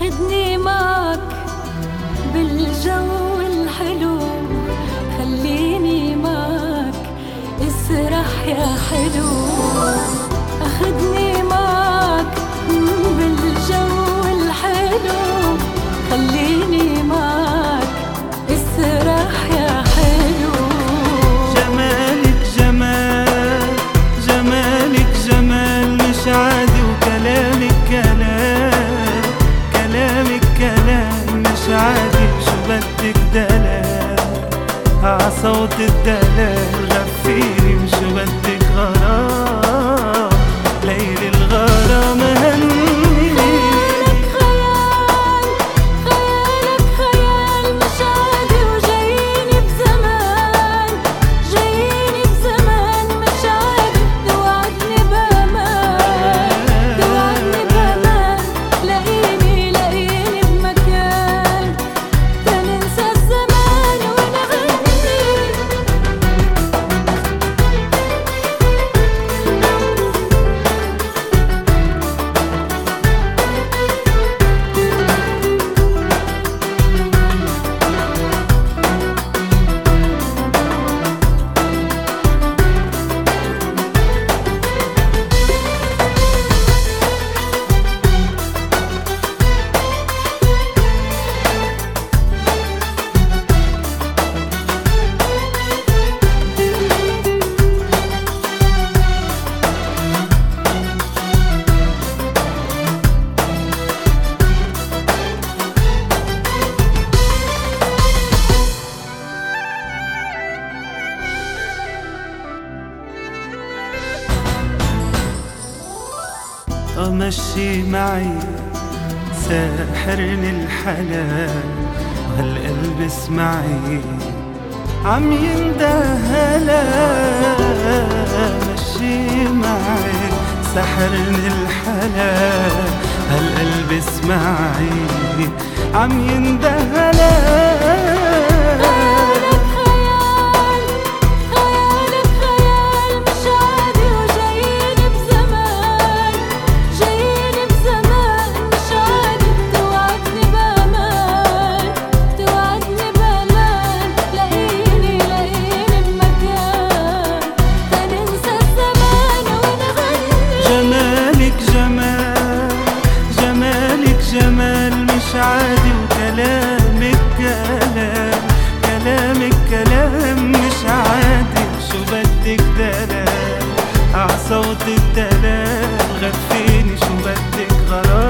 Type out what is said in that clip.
أخدني معك بالجو. بدك دلال عصوت الدلال غفيري وشو بدك غرام. ليل الغرام هني أمشي معي ساحرني الحلال وهالقلب اسمعي عم يندهلا مشي معي سحرني الحلال هالقلب اسمعي عم يندهلا جمال مش عادي وكلامك كلام. كلامك كلام مش عادي. شو بدك دلال؟ صوت الدلال. غفيني شو بدك غرام؟